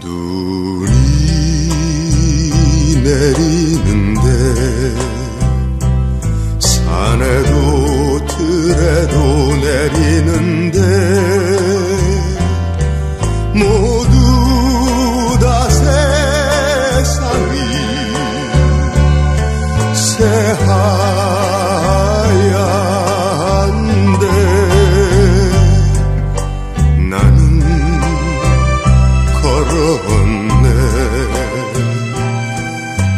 Do.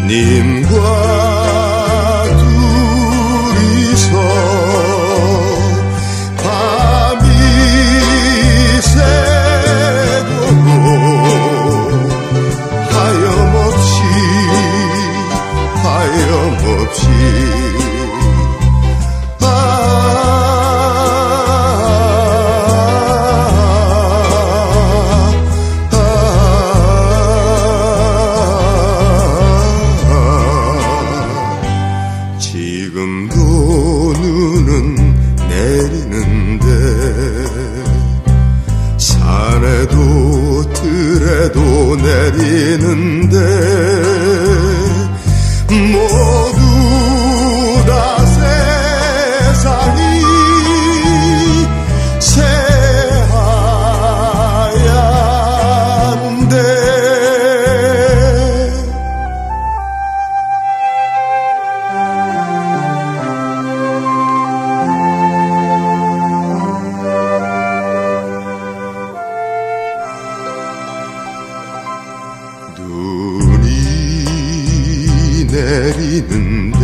님과 눈은 내리는데 산에도 들에도 내리는데 내리는데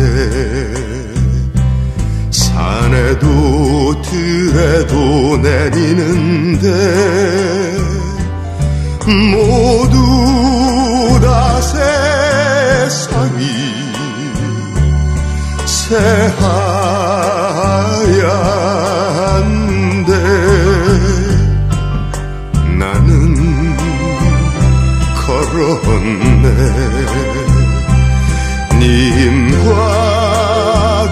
산에도 들에도 내리는데 모두 다 세상이 새하얀데 나는 걸었네 님과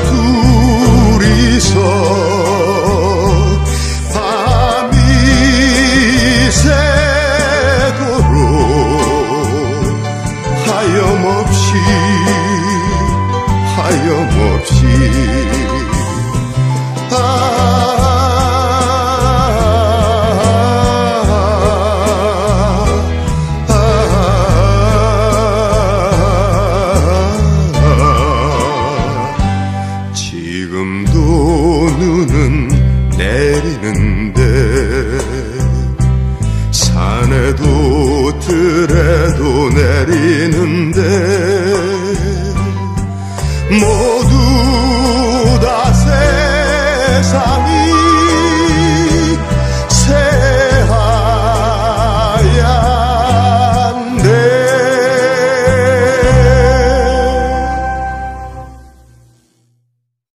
둘이서 밤이 새도록 하염없이 하염없이 내리는데 산에도 들에도 내리는데 모두 다 세상이